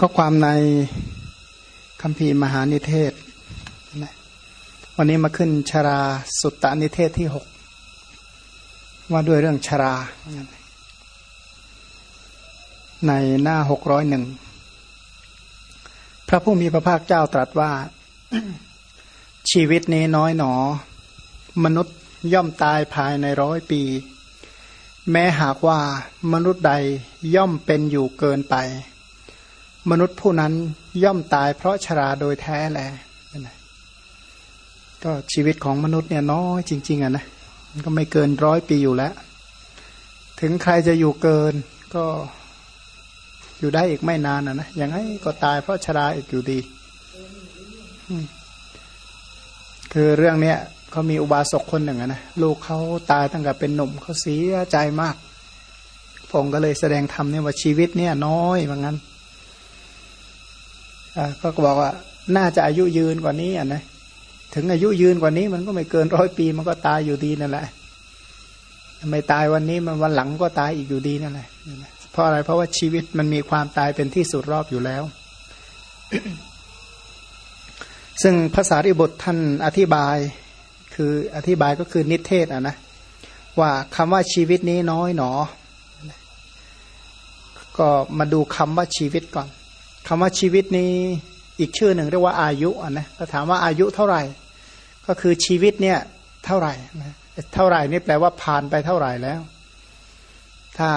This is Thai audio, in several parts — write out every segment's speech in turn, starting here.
ก็ความในคำพีมหานิเทศ วันนี้มาขึ้นชราสุตตานิเทศที่หกว่าด้วยเรื่องชรา ในหน้าหกร้อยหนึ่งพระผู้มีพระภาคเจ้าตรัสว่า ชีวิตนี้น้อยหนอ มนุษย์ย่อมตายภายในร้อยปี แม้หากว่ามนุษย์ใดย่อมเป็นอยู่เกินไป มนุษย์ผู้นั้นย่อมตายเพราะชราโดยแท้แลก็ชีวิตของมนุษย์เนี่ยน้อยจริง ๆอะนะมันก็ไม่เกินร้อยปีอยู่แล้ว ถึงใครจะอยู่เกินก็อยู่ได้อีกไม่นานอะนะอย่างไงก็ตายเพราะชราอีกอยู่ดี คือเรื่องเนี้ยเขามีอุบาสกคนหนึ่งนะลูกเขาตายตั้งแต่เป็นหนุ่มเขาเสียใจมากพงก็เลยแสดงธรรมเนี่ยว่าชีวิตเนี่ยน้อยเหมือน ก็บอกว่าน่าจะอายุยืนกว่านี้อะนะถึงอายุยืนกว่านี้มันก็ไม่เกินร้อยปีมันก็ตายอยู่ดีนั่นแหละไม่ตายวันนี้มันวันหลังก็ตายอีกอยู่ดีนั่นแหละเพราะอะไรเพราะว่าชีวิตมันมีความตายเป็นที่สุดรอบอยู่แล้ว ซึ่งภาษาริบทท่านอธิบาย คืออธิบายก็คือนิเทศอะนะว่าคำว่าชีวิตนี้น้อยหนอ ก็มาดูคำว่าชีวิตก่อน คำว่าชีวิตนี้อีกชื่อหนึ่งเรียกว่าอายุนะถ้าถามว่าอายุเท่าไหร่ ก็คือชีวิตเนี่ยเท่าไหร่นะเท่าไหร่นี่แปลว่าผ่านไปเท่าไหร่แล้ว ถ้า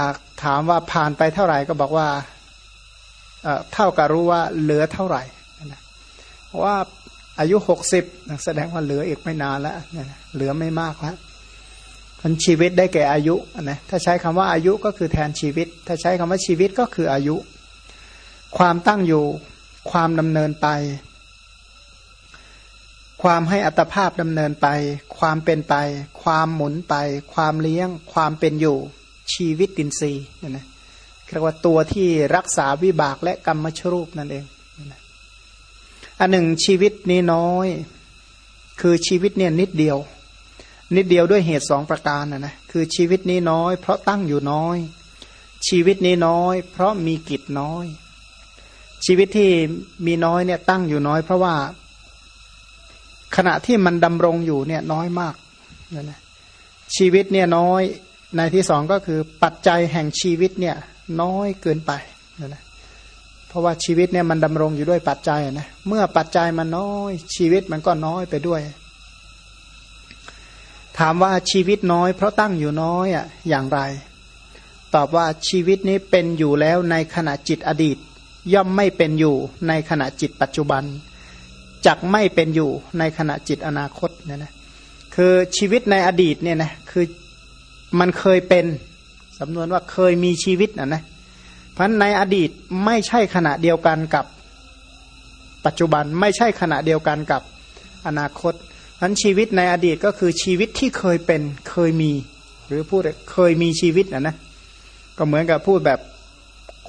ถามว่าผ่านไปเท่าไหร่ก็บอกว่าเท่ากับรู้ว่าเหลือเท่าไหร่นะเพราะว่าอายุหกสิบแสดงว่าเหลืออีกไม่นานแล้วเหลือไม่มากแล้วมันชีวิตได้แก่อายุนะถ้าใช้คำว่าอายุก็คือแทนชีวิต ถ้าใช้คำว่าชีวิตก็คืออายุ ความตั้งอยู่ ความดำเนินไป ความให้อัตภาพดำเนินไป ความเป็นไป ความหมุนไป ความเลี้ยง ความเป็นอยู่ ชีวิตดินทรีย์นี่นะเรียกว่าตัวที่รักษาวิบากและกรรมชรูปนั่นเองอันหนึ่งชีวิตนี้น้อย คือชีวิตเนี่ยนิดเดียว นิดเดียวด้วยเหตุสองประการนะนะคือชีวิตนี้น้อย เพราะตั้งอยู่น้อย ชีวิตนี้น้อย เพราะมีกิจน้อย ชีวิตที่มีน้อยเนี่ยตั้งอยู่น้อยเพราะว่า ขณะที่มันดำรงอยู่เนี่ยน้อยมากนะนะชีวิตเนี่ยน้อยในที่สองก็คือปัจจัยแห่งชีวิตเนี่ยน้อยเกินไปนะนะเพราะว่าชีวิตเนี่ยมันดำรงอยู่ด้วยปัจจัยนะเมื่อปัจจัยมันน้อย ชีวิตมันก็น้อยไปด้วย ถามว่าชีวิตน้อย เพราะตั้งอยู่น้อยอะอย่างไร ตอบว่าชีวิตนี้เป็นอยู่แล้วในขณะจิตอดีต ย่อมไม่เป็นอยู่ในขณะจิตปัจจุบันจักไม่เป็นอยู่ในขณะจิตอนาคตเนี่ยนะคือชีวิตในอดีตเนี่ยนะคือมันเคยเป็นสำนวนว่าเคยมีชีวิตนะนะเพราะในอดีตไม่ใช่ขณะเดียวกันกับปัจจุบันไม่ใช่ขณะเดียวกันกับอนาคตเพราะชีวิตในอดีตก็คือชีวิตที่เคยเป็นเคยมี หรือพูดเคยมีชีวิตนะนะก็เหมือนกับพูดแบบ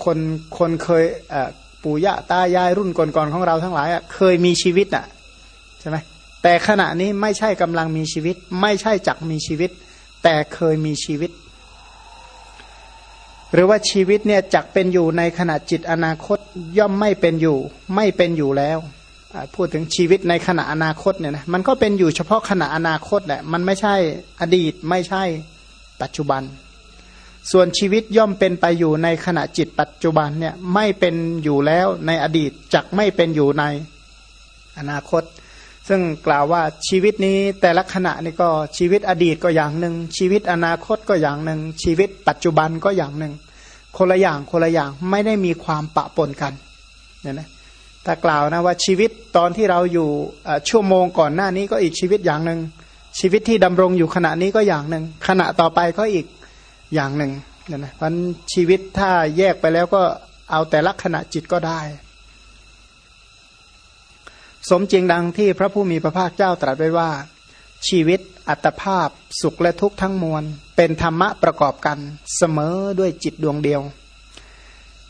คนคนเคยปู่ย่าตายายรุ่นก่อนๆของเราทั้งหลายเคยมีชีวิตอะใช่ไหมแต่ขณะนี้ไม่ใช่กำลังมีชีวิต ไม่ใช่จักมีชีวิต แต่เคยมีชีวิต หรือว่าชีวิตเนี่ยจักเป็นอยู่ในขณะจิตอนาคตย่อมไม่เป็นอยู่ ไม่เป็นอยู่แล้วพูดถึงชีวิตในขณะอนาคตเนี่ยนะมันก็เป็นอยู่เฉพาะขณะอนาคตแหละมันไม่ใช่อดีตไม่ใช่ปัจจุบัน ส่วนชีวิตย่อมเป็นไปอยู่ในขณะจิตปัจจุบันเนี่ยไม่เป็นอยู่แล้วในอดีตจักไม่เป็นอยู่ในอนาคต ซึ่งกล่าวว่าชีวิตนี้แต่ละขณะนี่ก็ชีวิตอดีตก็อย่างหนึ่ง ชีวิตอนาคตก็อย่างหนึ่ง ชีวิตปัจจุบันก็อย่างหนึ่ง คนละอย่างคนละอย่างไม่ได้มีความปะปนกันเนี่ยนะถ้ากล่าวนะว่าชีวิตตอนที่เราอยู่ชั่วโมงก่อนหน้านี้ก็อีกชีวิตอย่างหนึ่งชีวิตที่ดำรงอยู่ขณะนี้ก็อย่างหนึ่งขณะต่อไปก็อีก อย่างหนึ่งเนี่ยนะพันชีวิตถ้าแยกไปแล้วก็เอาแต่ลักษณะจิตก็ได้ สมจริงดังที่พระผู้มีพระภาคเจ้าตรัสไว้ว่า ชีวิตอัตภาพสุขและทุกข์ทั้งมวล เป็นธรรมะประกอบกันเสมอด้วยจิตดวงเดียว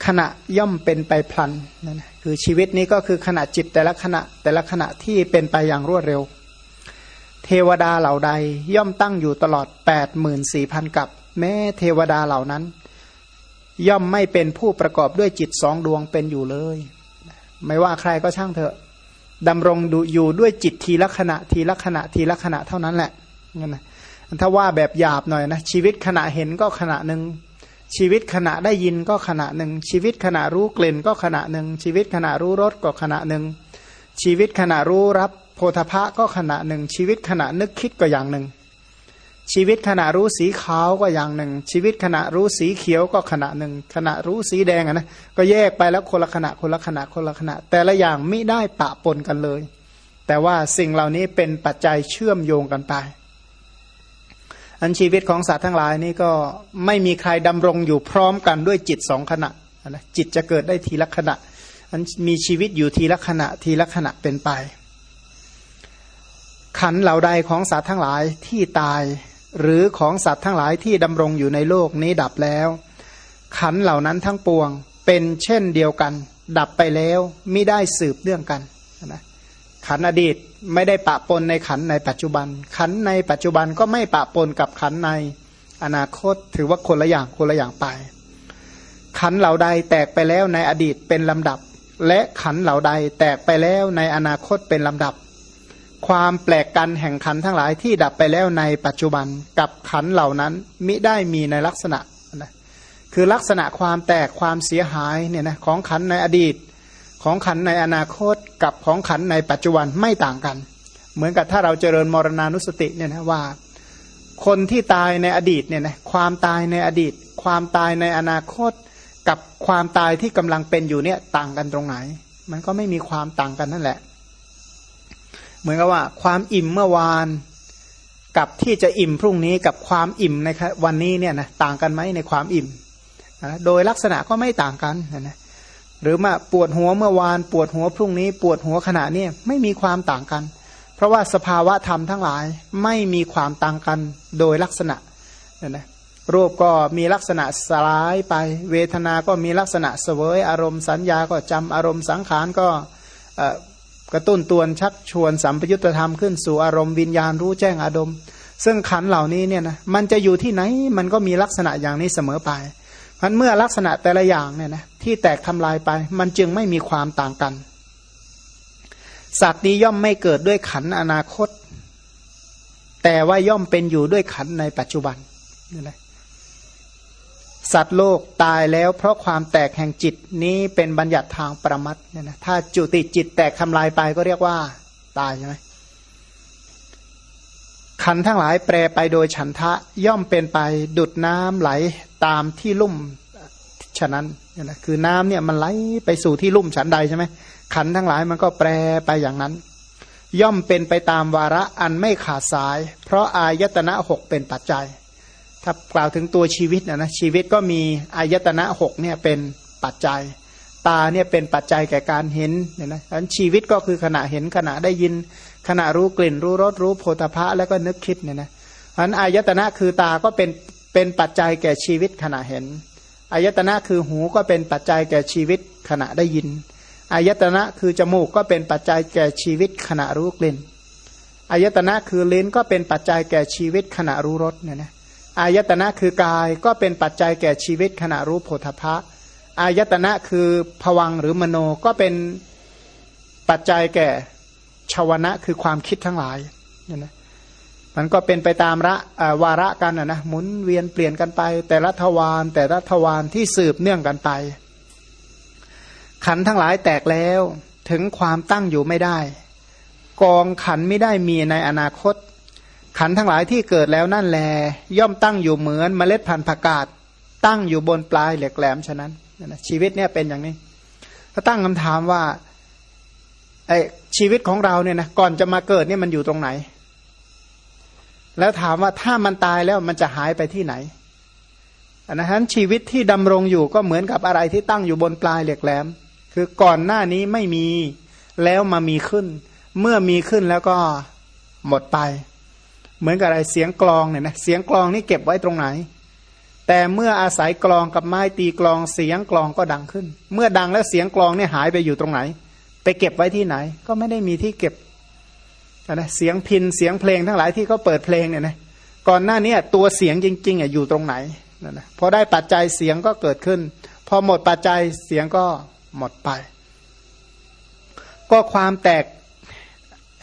ขณะย่อมเป็นไปพลันนั่นคือชีวิตนี้ก็คือขณะจิตแต่ละขณะแต่ละขณะที่เป็นไปอย่างรวดเร็ว เทวดาเหล่าใดย่อมตั้งอยู่ตลอด 8 4 0 0 0กับ แม้เทวดาเหล่านั้น ย่อมไม่เป็นผู้ประกอบด้วยจิตสองดวงเป็นอยู่เลย ไม่ว่าใครก็ช่างเถอะดำรงอยู่ด้วยจิตทีละขณะทีละขณะทีละขณะเท่านั้นแหละงั้นนะถ้าว่าแบบหยาบหน่อยนะชีวิตขณะเห็นก็ขณะหนึ่งชีวิตขณะได้ยินก็ขณะหนึ่ง ชีวิตขณะรู้กลิ่นก็ขณะหนึ่ง ชีวิตขณะรู้รสก็ขณะหนึ่ง ชีวิตขณะรู้รับโพธพะก็ขณะหนึ่ง ชีวิตขณะนึกคิดก็อย่างหนึ่ง ชีวิตขณะรู้สีขาวก็อย่างหนึ่ง ชีวิตขณะรู้สีเขียวก็ขณะหนึ่ง ขณะรู้สีแดงนะ ก็แยกไปแล้วคนละขณะคนละขณะคนละขณะ แต่ละอย่างไม่ได้ปะปนกันเลย แต่ว่าสิ่งเหล่านี้เป็นปัจจัยเชื่อมโยงกันไป อันชีวิตของสัตว์ทั้งหลายนี่ก็ไม่มีใครดำรงอยู่พร้อมกันด้วยจิตสองขณะนะจิตจะเกิดได้ทีละขณะ อันมีชีวิตอยู่ทีละขณะทีละขณะเป็นไป ขันเหล่าใดของสัตว์ทั้งหลายที่ตาย หรือของสัตว์ทั้งหลายที่ดำรงอยู่ในโลกนี้ดับแล้ว ขันเหล่านั้นทั้งปวง เป็นเช่นเดียวกัน ดับไปแล้วไม่ได้สืบเรื่องกันนะขันอดีตไม่ได้ปะปนในขันในปัจจุบัน ขันในปัจจุบันก็ไม่ปะปนกับขันในอนาคตถือว่าคนละอย่างคนละอย่างไป ขันเหล่าใดแตกไปแล้วในอดีตเป็นลำดับ และขันเหล่าใดแตกไปแล้วในอนาคตเป็นลำดับ ความแปลกกันแห่งขันทั้งหลายที่ดับไปแล้วในปัจจุบันกับขันเหล่านั้นมิได้มีในลักษณะนะคือลักษณะความแตกความเสียหายเนี่ยนะของขันในอดีต ของขันในอนาคตกับของขันในปัจจุบันไม่ต่างกัน เหมือนกับถ้าเราเจริญมรณานุสติเนี่ยนะว่า คนที่ตายในอดีตเนี่ยนะความตายในอดีต ความตายในอนาคต กับความตายที่กำลังเป็นอยู่เนี่ยต่างกันตรงไหน มันก็ไม่มีความต่างกันนั่นแหละ เหมือนกับว่าความอิ่มเมื่อวาน กับที่จะอิ่มพรุ่งนี้กับความอิ่มในวันนี้เนี่ยนะต่างกันไหมในความอิ่มนะโดยลักษณะก็ไม่ต่างกันนะหรือมาปวดหัวเมื่อวาน ปวดหัวพรุ่งนี้ ปวดหัวขณะนี้ไม่มีความต่างกัน เพราะว่าสภาวะธรรมทั้งหลายไม่มีความต่างกันโดยลักษณะนี่ยนะรูปก็มีลักษณะสลายไป เวทนาก็มีลักษณะเสวยอารมณ์สัญญาก็จำอารมณ์สังขารก็ กระตุ้นตวนชักชวนสัมปยุตธรรมขึ้นสู่อารมณ์วิญญาณรู้แจ้งอารมณ์ ซึ่งขันเหล่านี้เนี่ยนะมันจะอยู่ที่ไหนมันก็มีลักษณะอย่างนี้เสมอไปพันเมื่อลักษณะแต่ละอย่างเนี่ยนะที่แตกทำลายไป มันจึงไม่มีความต่างกัน สัตว์นี้ย่อมไม่เกิดด้วยขันอนาคต แต่ว่าย่อมเป็นอยู่ด้วยขันในปัจจุบันนี่แหละ สัตว์โลกตายแล้วเพราะความแตกแห่งจิตนี้เป็นบัญญัติทางประมัดเนี่ยนะถ้าจุติจิตแตกทำลายไปก็เรียกว่า ตายใช่ไหมขันทั้งหลายแปรไปโดยฉันทะย่อมเป็นไปดุดน้ำไหลตามที่ลุ่มฉะนั้นเนี่ยนะคือน้ำเนี่ยมันไหลไปสู่ที่ลุ่มฉันใดใช่ไหมขันทั้งหลายมันก็แปรไปอย่างนั้น ย่อมเป็นไปตามวาระอันไม่ขาดสาย เพราะอายตนะหกเป็นปัจจัย ถ้ากล่าวถึงตัวชีวิตนะนะชีวิตก็มีอายตนะหกเนี่ยเป็นปัจจัย ตาเนี่ยเป็นปัจจัยแก่การเห็นเนี่ยนะฉะนั้นชีวิตก็คือขณะเห็นขณะได้ยินขณะรู้กลิ่น รู้รสรู้โพธพะแล้วก็นึกคิดเนี่ยนะฉะนั้นอายตนะคือตาก็เป็นเป็นปัจจัยแก่ชีวิตขณะเห็นอายตนะคือหูก็เป็นปัจจัยแก่ชีวิตขณะได้ยินอายตนะคือจมูกก็เป็นปัจจัยแก่ชีวิตขณะรู้กลิ่นอายตนะคือลิ้นก็เป็นปัจจัยแก่ชีวิตขณะรู้รสเนี่ยนะ อายตนะคือกายก็เป็นปัจจัยแก่ชีวิตขณะรู้โพธพะ อายตนะคือผวังหรือมโนก็เป็นปัจจัยแก่ชาวนะคือความคิดทั้งหลายเนี่ยนะมันก็เป็นไปตามระวาระกันนะนะหมุนเวียนเปลี่ยนกันไป แต่ละทวารแต่ละทวารที่สืบเนื่องกันไป ขันทั้งหลายแตกแล้วถึงความตั้งอยู่ไม่ได้ กองขันไม่ได้มีในอนาคต ขันทั้งหลายที่เกิดแล้วนั่นแล ย่อมตั้งอยู่เหมือนเมล็ดพันธุ์ผักกาดตั้งอยู่บนปลายเหล็กแหลมฉะนั้นชีวิตเนี่ยเป็นอย่างนี้ ถ้าตั้งคำถามว่าไอชีวิตของเราเนี่ยนะก่อนจะมาเกิดเนี่ยมันอยู่ตรงไหน แล้วถามว่าถ้ามันตายแล้วมันจะหายไปที่ไหนอันนั้นชีวิตที่ดำรงอยู่ก็เหมือนกับอะไรที่ตั้งอยู่บนปลายเหล็กแหลม คือก่อนหน้านี้ไม่มีแล้วมามีขึ้น เมื่อมีขึ้นแล้วก็หมดไป เหมือนกับอะไรเสียงกลองเนี่ยนะเสียงกลองนี่เก็บไว้ตรงไหน แต่เมื่ออาศัยกลองกับไม้ตีกลองเสียงกลองก็ดังขึ้น เมื่อดังแล้วเสียงกลองเนี่ยหายไปอยู่ตรงไหน ไปเก็บไว้ที่ไหน ก็ไม่ได้มีที่เก็บนะเสียงพินเสียงเพลงทั้งหลายที่เขาเปิดเพลงเนี่ยนะก่อนหน้านี้ตัวเสียงจริงๆอะอยู่ตรงไหนนั่นนะพอได้ปัจจัยเสียงก็เกิดขึ้น พอหมดปัจจัยเสียงก็หมดไป ก็ความแตก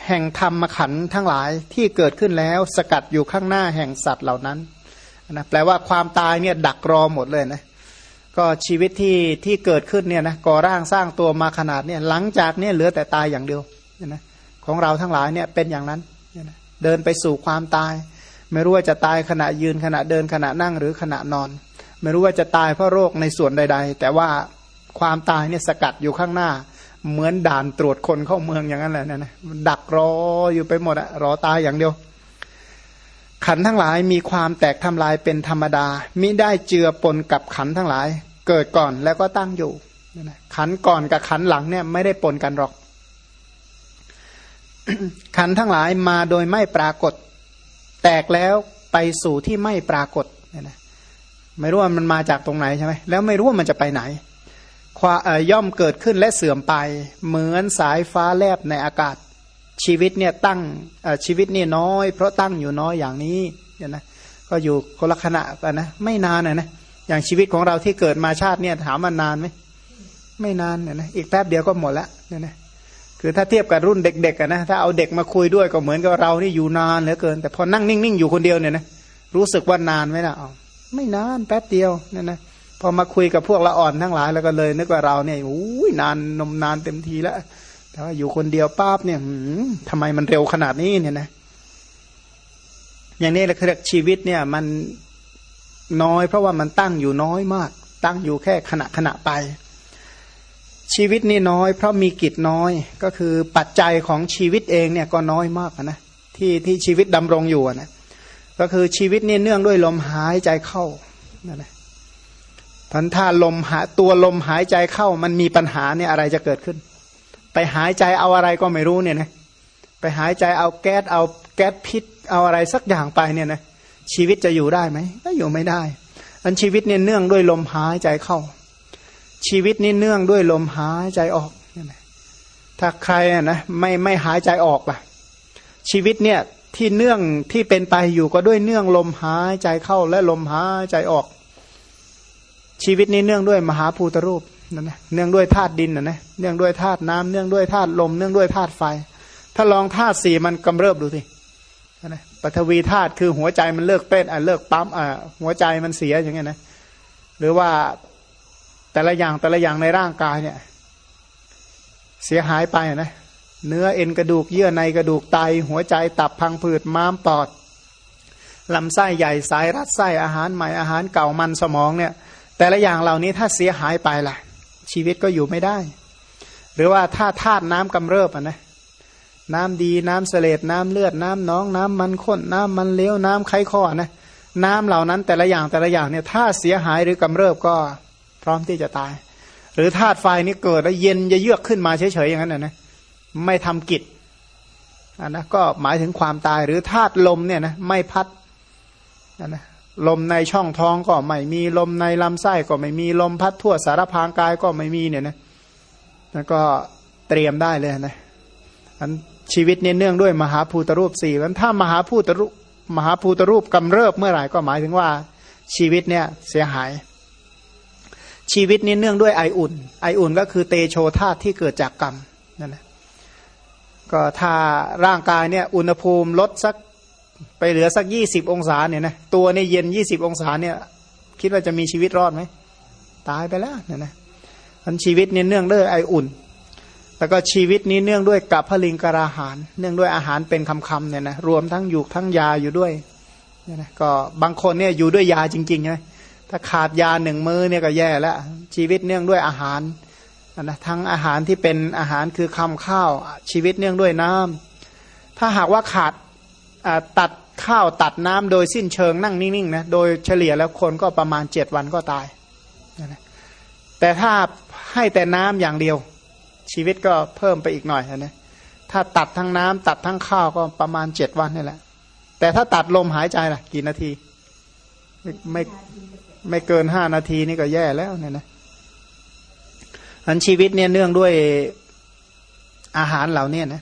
แห่งธรรมขันทั้งหลายที่เกิดขึ้นแล้วสกัดอยู่ข้างหน้าแห่งสัตว์เหล่านั้นนะแปลว่าความตายเนี่ยดักรอหมดเลยนะก็ชีวิตที่ที่เกิดขึ้นเนี่ยนะก่อร่างสร้างตัวมาขนาดเนี่ยหลังจากเนี่ยเหลือแต่ตายอย่างเดียวนะของเราทั้งหลายเนี่ยเป็นอย่างนั้นนะเดินไปสู่ความตาย ไม่รู้ว่าจะตายขณะยืนขณะเดินขณะนั่งหรือขณะนอน ไม่รู้ว่าจะตายเพราะโรคในส่วนใด ๆ แต่ว่าความตายเนี่ยสกัดอยู่ข้างหน้า เหมือนด่านตรวจคนเข้าเมืองอย่างนั้นแหละนะนะดักรออยู่ไปหมดอะรอตายอย่างเดียว ขันทั้งหลายมีความแตกทำลายเป็นธรรมดามิได้เจือปนกับขันทั้งหลาย เกิดก่อนแล้วก็ตั้งอยู่ขันก่อนกับขันหลังเนี่ยไม่ได้ปนกันหรอก ขันทั้งหลายมาโดยไม่ปรากฏ แตกแล้วไปสู่ที่ไม่ปรากฏเนี่ยนะไม่รู้ว่ามันมาจากตรงไหนใช่ไหมแล้วไม่รู้ว่ามันจะไปไหน ย่อมเกิดขึ้นและเสื่อมไป เหมือนสายฟ้าแลบในอากาศ ชีวิตเนี่ยตั้งชีวิตนี่น้อย เพราะตั้งอยู่น้อยอย่างนี้เนี่ยนะก็อยู่คนละขณะกันนะไม่นานนะนะอย่างชีวิตของเราที่เกิดมาชาติเนี่ยถามว่านานไหมไม่นานเนี่ยนะอีกแป๊บเดียวก็หมดละเนี่ยนะคือถ้าเทียบกับรุ่นเด็กๆกันนะถ้าเอาเด็กมาคุยด้วยก็เหมือนกับเรานี่อยู่นานเหลือเกิน แต่พอนั่งนิ่งๆอยู่คนเดียวเนี่ยนะรู้สึกว่านานไหมล่ะอ๋อไม่นานแป๊บเดียวเนี่ยนะ พอมาคุยกับพวกละอ่อนทั้งหลายแล้วก็เลย นึกว่าเราเนี่ยอุ้ยนานนมนานเต็มทีแล้วแต่ว่าอยู่คนเดียวป้าบเนี่ยทำไมมันเร็วขนาดนี้เนี่ยนะอย่างนี้แหละคือชีวิตเนี่ย มันน้อยเพราะว่ามันตั้งอยู่น้อยมาก ตั้งอยู่แค่ขณะขณะไป ชีวิตนี่น้อย เพราะมีกิจน้อยก็คือปัจจัยของชีวิตเองเนี่ยก็น้อยมากนะที่ที่ชีวิตดำรงอยู่นะก็คือชีวิตนี่เนื่องด้วยลมหายใจเข้านั่นแหละ พันถ้าลมหาตัวลมหายใจเข้ามันมีปัญหาเนี่ยอะไรจะเกิดขึ้น ไปหายใจเอาอะไรก็ไม่รู้เนี่ยนะไปหายใจเอาแก๊สเอาแก๊สพิษเอาอะไรสักอย่างไปเนี่ยนะชีวิตจะอยู่ได้ไหมก็อยู่ไม่ได้ อันชีวิตเนี่ยเนื่องด้วยลมหายใจเข้า ชีวิตนี่เนื่องด้วยลมหายใจออกเนี่ยนะถ้าใครนะไม่ไม่หายใจออกล่ะ ชีวิตเนี่ยที่เนื่องที่เป็นไปอยู่ก็ด้วยเนื่องลมหายใจเข้าและลมหายใจออก ชีวิตนี้เนื่องด้วยมหาภูตรูปนั่นนะเนื่องด้วยธาตุดินนะนะเนื่องด้วยธาตุน้ำเนื่องด้วยธาตุลมเนื่องด้วยธาตุไฟ ถ้าลองธาตุสี่มันกำเริบดูสินะปฐวีธาตุคือหัวใจมันเลิกเต้นอะเลิกปั๊มอะหัวใจมันเสียอย่างเงี้ยนะหรือว่าแต่ละอย่างแต่ละอย่างในร่างกายเนี่ย เสียหายไปนะเนื้อเอ็นกระดูกเยื่อในกระดูกไต หัวใจตับพังผืดม้ามปอดลำไส้ใหญ่สายรัดไส้อาหารใหม่อาหารเก่ามันสมองเนี่ย แต่ละอย่างเหล่านี้ถ้าเสียหายไปล่ะ ชีวิตก็อยู่ไม่ได้ หรือว่าถ้าธาตุน้ำกำเริบอะนะน้ำดีน้ำเสลดน้ำเลือดน้ำน้อง น้ำมันข้นน้ำมันเลี้ยวน้ำไข้ข้อนะน้ำเหล่านั้นแต่ละอย่างแต่ละอย่างเนี่ยถ้าเสียหายหรือกำเริบก็พร้อมที่จะตาย หรือธาตุไฟนี่เกิดแล้วเย็นจะเยือกขึ้นมาเฉยๆอย่างนั้นนะนะไม่ทำกิจอันนะก็หมายถึงความตายหรือธาตุลมเนี่ยนะไม่พัดอันนะ ลมในช่องท้องก็ไม่มีลมในลำไส้ก็ไม่มีลมพัดทั่วสารพางกายก็ไม่มีเนี่ยนะแล้วก็เตรียมได้เลยนะอันชีวิตเนี่ยเนื่องด้วยมหาภูตรูปสี่แล้วถ้ามหาภูตรูปมหาภูตรูปกำเริบเมื่อไหร่ก็หมายถึงว่าชีวิตเนี่ยเสียหาย ชีวิตนี้เนื่องด้วยไออุ่น ไออุ่นก็คือเตโชธาตุที่เกิดจากกรรมนั่นแหละก็ถ้าร่างกายเนี่ยอุณหภูมิลดสัก ไปเหลือสักยี่สิบองศาเนี่ยนะตัวในเย็นยี่สิบองศาเนี่ย คิดว่าจะมีชีวิตรอดไหมตายไปแล้วเนี่ยนะมันชีวิตเนี่ยเนื่องด้วยไออุ่น แล้วก็ชีวิตนี้เนื่องด้วยกับพลิงกราหาร เนื่องด้วยอาหารเป็นคำๆเนี่ยนะรวมทั้งอยู่ทั้งยาอยู่ด้วยเนี่ยนะก็บางคนเนี่ยอยู่ด้วยยาจริงๆนะถ้าขาดยาหนึ่งมือเนี่ยก็แย่แล้วชีวิตเนื่องด้วยอาหารนะทั้งอาหารที่เป็นอาหารคือคำข้าวชีวิตเนื่องด้วยน้ำถ้าหากว่าขาด ตัดข้าวตัดน้ำโดยสิ้นเชิงนั่งนิ่งๆนะโดยเฉลี่ยแล้วคนก็ประมาณเจ็ดวันก็ตายแต่ถ้าให้แต่น้ำอย่างเดียว ชีวิตก็เพิ่มไปอีกหน่อยนะถ้าตัดทั้งน้ำตัดทั้งข้าวก็ประมาณเจ็ดวันนี่แหละ แต่ถ้าตัดลมหายใจล่ะ กี่นาทีไม่ไม่ไม่เกินห้านาทีนี่ก็แย่แล้วเนี่ยนะอันชีวิตเนี่ยเนื่องด้วยอาหารเหล่านี้นะ